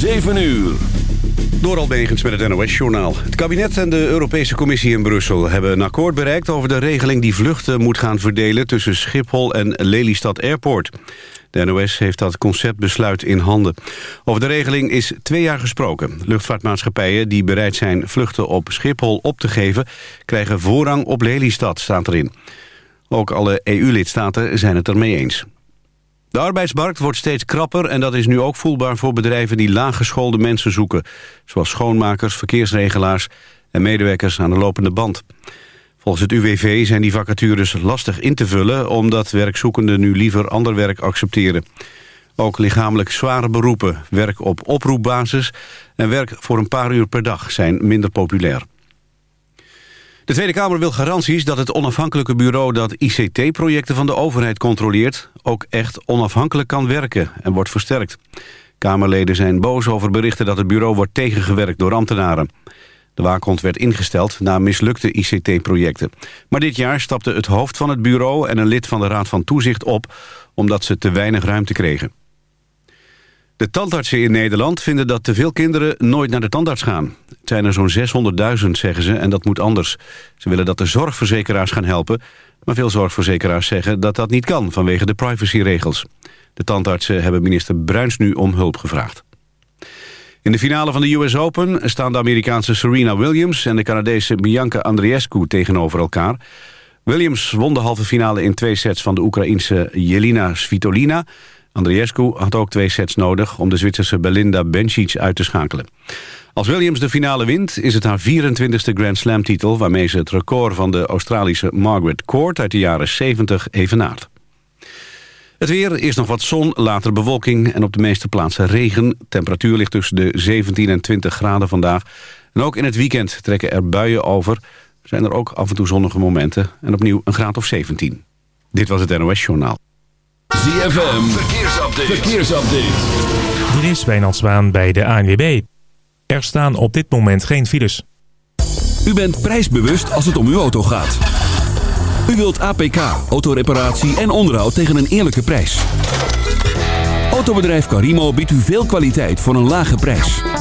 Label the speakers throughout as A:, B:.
A: 7 uur.
B: Door Albegens met het NOS-journaal. Het kabinet en de Europese Commissie in Brussel hebben een akkoord bereikt... over de regeling die vluchten moet gaan verdelen tussen Schiphol en Lelystad Airport. De NOS heeft dat conceptbesluit in handen. Over de regeling is twee jaar gesproken. Luchtvaartmaatschappijen die bereid zijn vluchten op Schiphol op te geven... krijgen voorrang op Lelystad, staat erin. Ook alle EU-lidstaten zijn het ermee eens. De arbeidsmarkt wordt steeds krapper en dat is nu ook voelbaar voor bedrijven die laaggeschoolde mensen zoeken. Zoals schoonmakers, verkeersregelaars en medewerkers aan de lopende band. Volgens het UWV zijn die vacatures lastig in te vullen omdat werkzoekenden nu liever ander werk accepteren. Ook lichamelijk zware beroepen, werk op oproepbasis en werk voor een paar uur per dag zijn minder populair. De Tweede Kamer wil garanties dat het onafhankelijke bureau... dat ICT-projecten van de overheid controleert... ook echt onafhankelijk kan werken en wordt versterkt. Kamerleden zijn boos over berichten dat het bureau wordt tegengewerkt door ambtenaren. De waakhond werd ingesteld na mislukte ICT-projecten. Maar dit jaar stapte het hoofd van het bureau en een lid van de Raad van Toezicht op... omdat ze te weinig ruimte kregen. De tandartsen in Nederland vinden dat te veel kinderen nooit naar de tandarts gaan. Het zijn er zo'n 600.000, zeggen ze, en dat moet anders. Ze willen dat de zorgverzekeraars gaan helpen... maar veel zorgverzekeraars zeggen dat dat niet kan vanwege de privacyregels. De tandartsen hebben minister Bruins nu om hulp gevraagd. In de finale van de US Open staan de Amerikaanse Serena Williams... en de Canadese Bianca Andreescu tegenover elkaar. Williams won de halve finale in twee sets van de Oekraïense Jelina Svitolina... Andriescu had ook twee sets nodig om de Zwitserse Belinda Bencic uit te schakelen. Als Williams de finale wint, is het haar 24e Grand Slam-titel... waarmee ze het record van de Australische Margaret Court uit de jaren 70 evenaart. Het weer, is nog wat zon, later bewolking en op de meeste plaatsen regen. Temperatuur ligt tussen de 17 en 20 graden vandaag. En ook in het weekend trekken er buien over. Zijn er ook af en toe zonnige momenten en opnieuw een graad of 17. Dit was het NOS Journaal.
A: ZFM, verkeersupdate. verkeersupdate.
C: Er is Wijnand Zwaan bij de ANWB. Er staan op dit moment geen files.
A: U bent prijsbewust als het om uw auto gaat. U wilt APK, autoreparatie en onderhoud tegen een eerlijke prijs. Autobedrijf Carimo biedt u veel kwaliteit voor een lage prijs.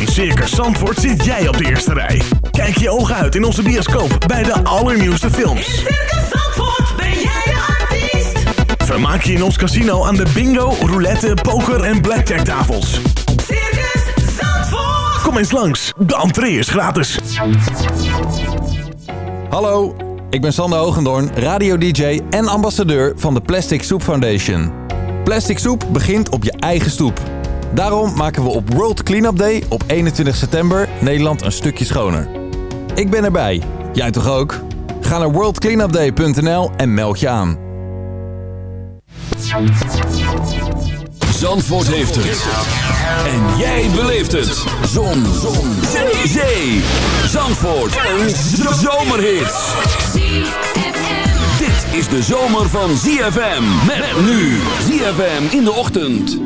D: In Circus Zandvoort zit jij op de eerste rij. Kijk je ogen uit in onze bioscoop bij de allernieuwste films.
E: In Circus Zandvoort ben jij de artiest.
D: Vermaak je in ons casino aan de bingo, roulette, poker en blackjack tafels.
E: Circus Zandvoort.
D: Kom eens langs, de entree is gratis.
F: Hallo, ik ben Sander Hogendoorn, radio-dj en ambassadeur van de Plastic Soup Foundation. Plastic soep begint op je eigen stoep. Daarom maken we op World Cleanup Day op 21 september Nederland een stukje schoner. Ik ben erbij. Jij toch ook? Ga naar worldcleanupday.nl en meld je aan.
A: Zandvoort heeft het. En jij beleeft het. Zon. Zon. Zee. Zandvoort. Een zomerhit. Dit is de zomer van ZFM. Met nu. ZFM in de ochtend.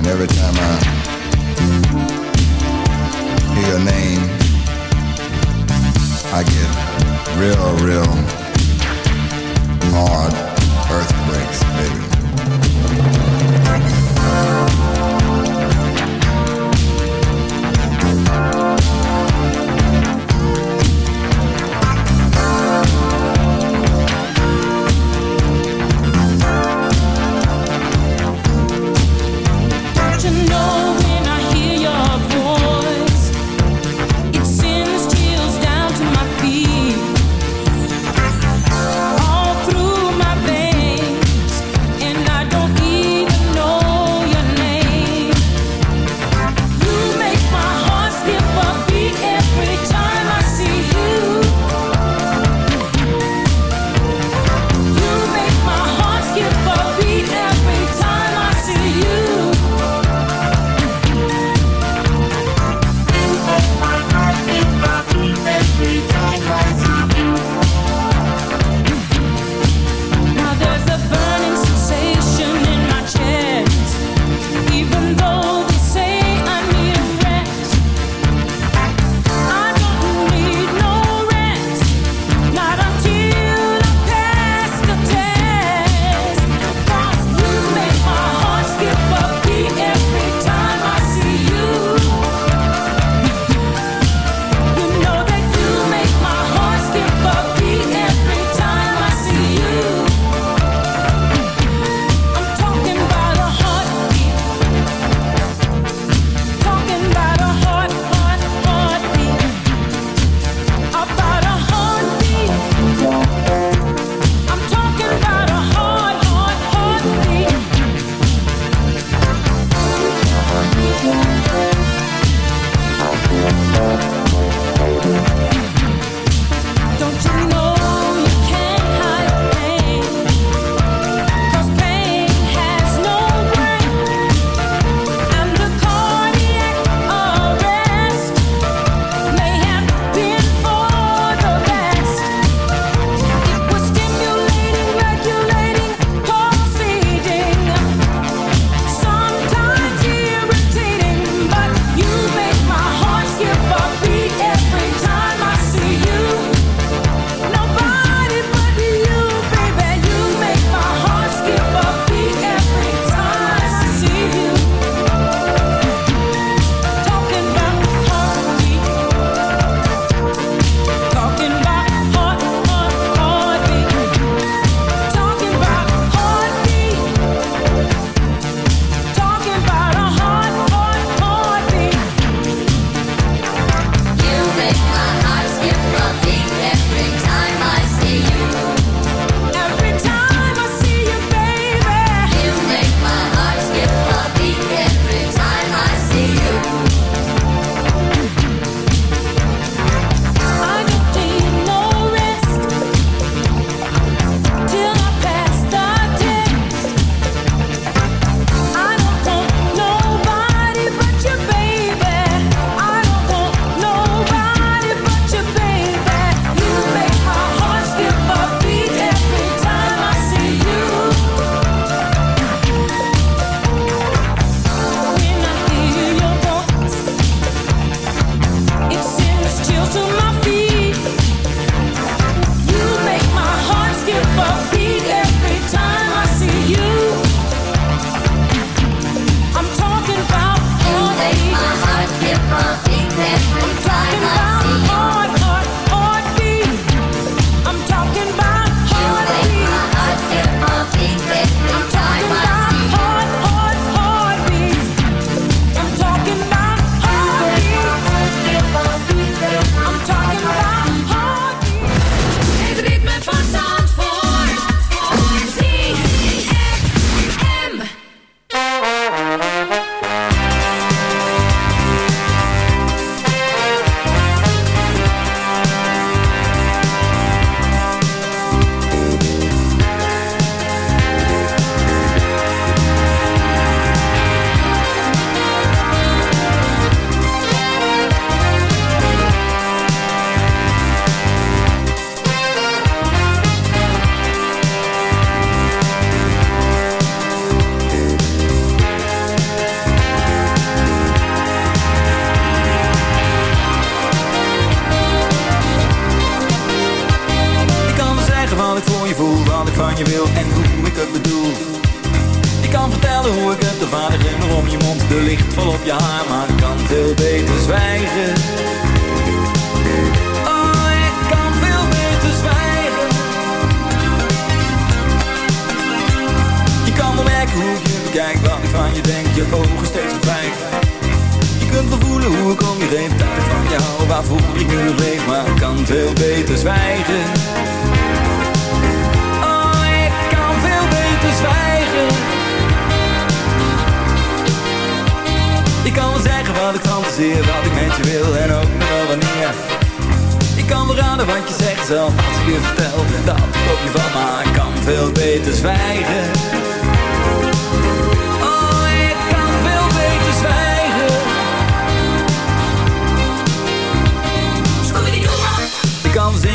G: And
E: every time I hear your name, I get real, real hard earthquakes, baby.
H: Vertel dat ik op je val, maar ik kan veel beter zwijgen.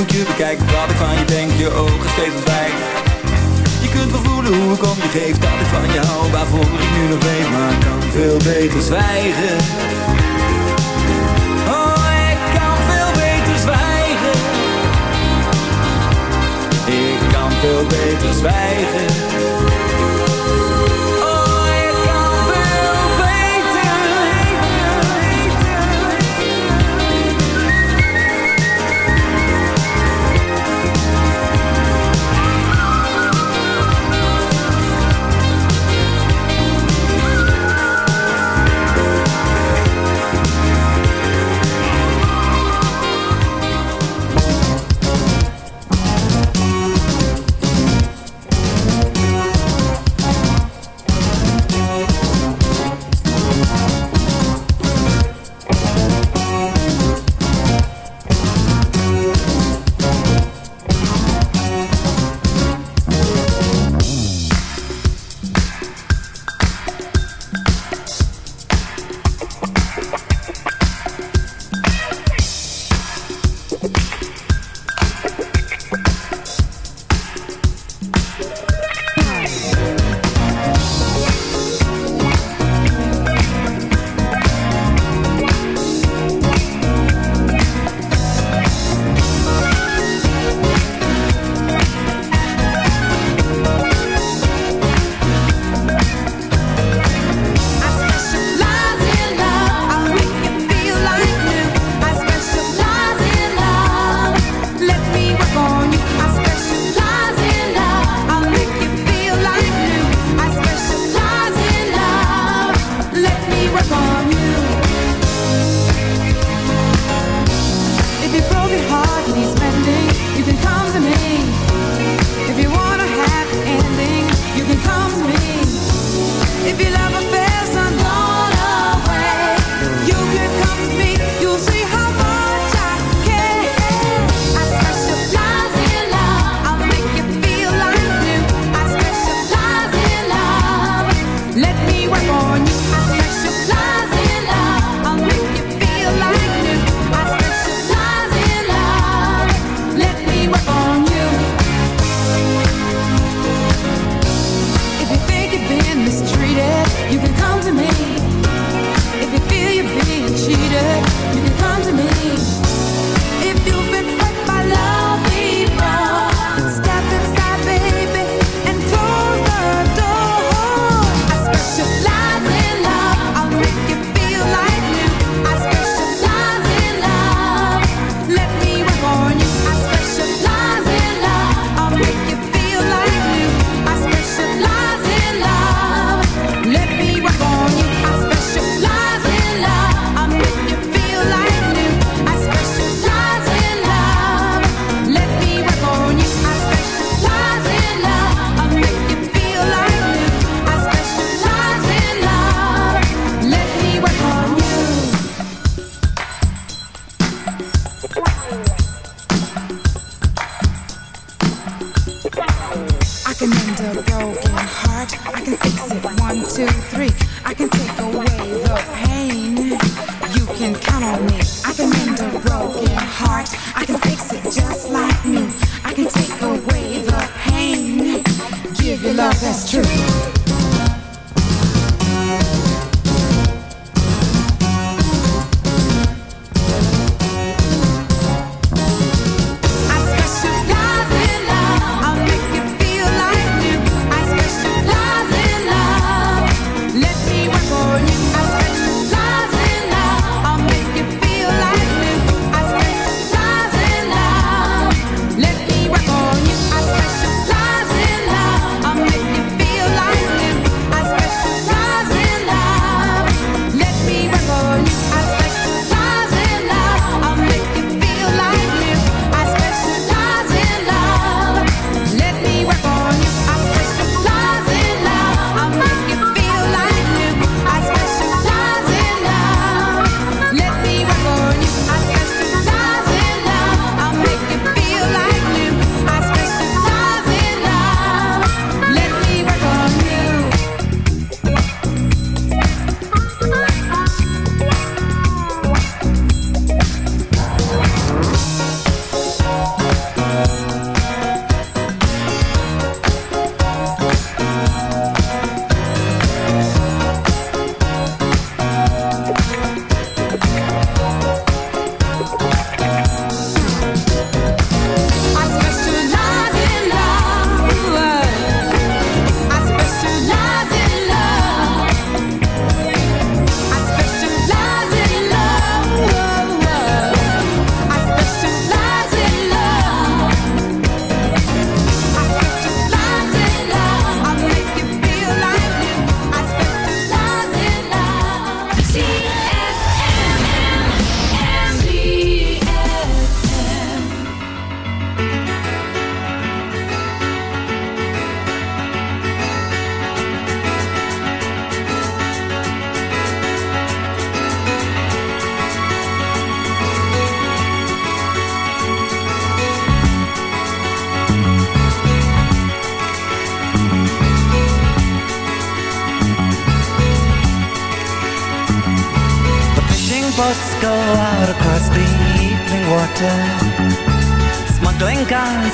H: ik je bekijk, wat ik van je denk, je ogen steeds ontwijken. Je kunt wel voelen hoe ik om je geef Dat ik van je hou, waarvoor ik nu nog leef Maar kan veel beter zwijgen. Oh, ik kan veel beter zwijgen. Ik kan veel beter zwijgen
I: I can mend a broken heart. I can fix it just like new. I can take away the pain. Give your love that's true.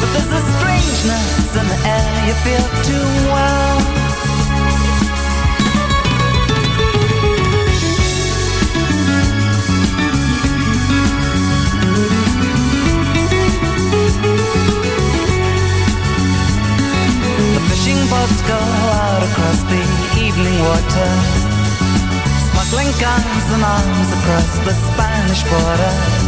J: But there's a strangeness in the air you feel too well. The fishing boats go out across the evening water, smuggling guns and arms across the Spanish border.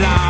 K: Just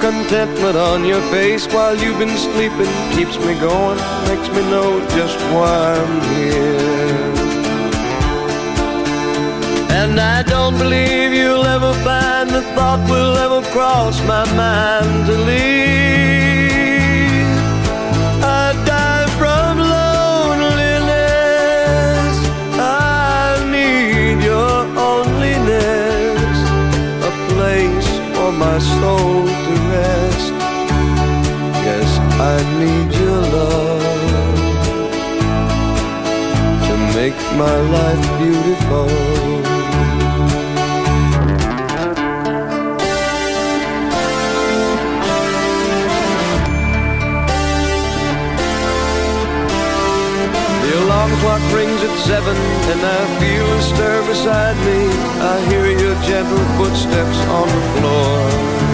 L: Contentment on your face while you've been sleeping keeps me going, makes me know just why I'm here. And I don't believe you'll ever find the thought will ever cross my mind to leave. I die from loneliness. I need your onlyness, a place for my soul I need your love to make my life beautiful. The alarm clock rings at seven and I feel a stir beside me. I hear your gentle footsteps on the floor.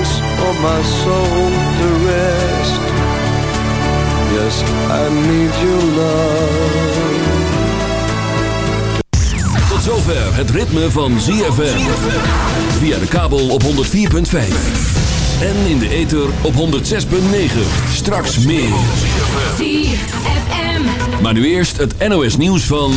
L: for my soul to rest. Yes, I need your love.
M: Tot zover het ritme van ZFM. Via de kabel op 104.5. En in de ether op 106.9. Straks meer.
I: ZFM.
M: Maar nu eerst het NOS nieuws van...